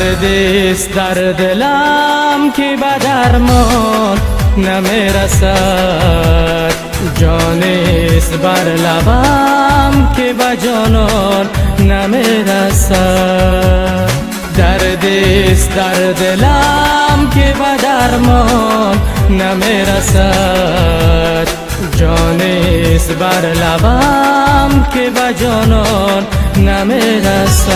دردیست در دلم که به درمان نمی‌رسد. جانیست بر لبم که به جانان نمی‌رسد. دردیست در دلم که به درمان نمی‌رسد. جانیست بر لبم که به جانان نمی‌رسد.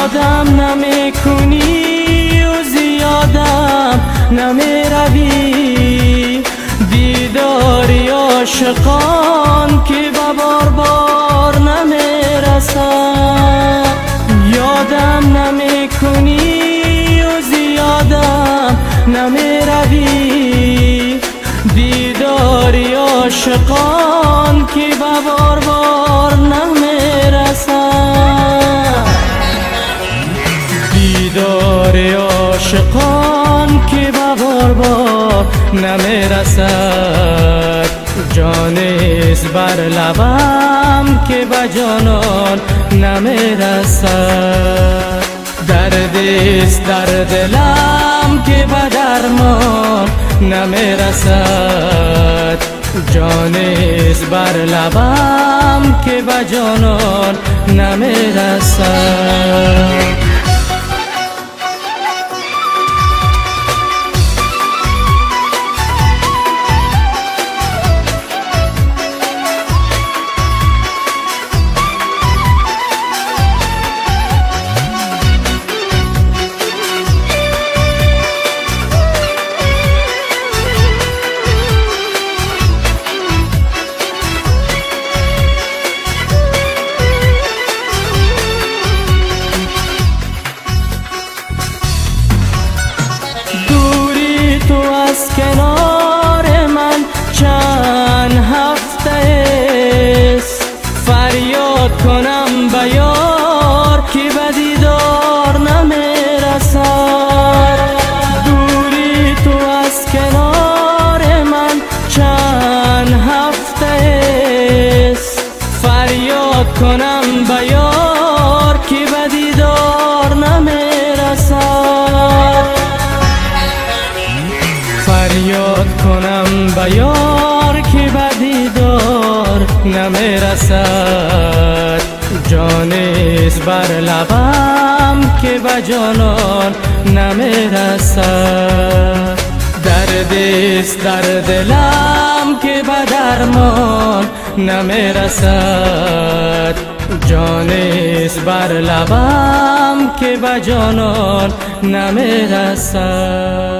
یادم نمی کنی و زیادم روی دیداری عاشقان که به بار بار نمی رسد یادم نمی کنی و زیادم نمی روی دیداری عاشقان که به بار بار دیدار عاشقان که بار بار نمی‌رسد جانیست بر لبم که به جانان نمی‌رسد دردیست در دلم که به درمان نمی‌رسد جانیست بر لبم که به جانان نمی‌رسد به یار که به دیدار نمی‌رسد جانیست بر لبم که به جانان نمی‌رسد دردیست در دلم که به درمان نمی‌رسد جانیست بر لبم که به جانان نمی‌رسد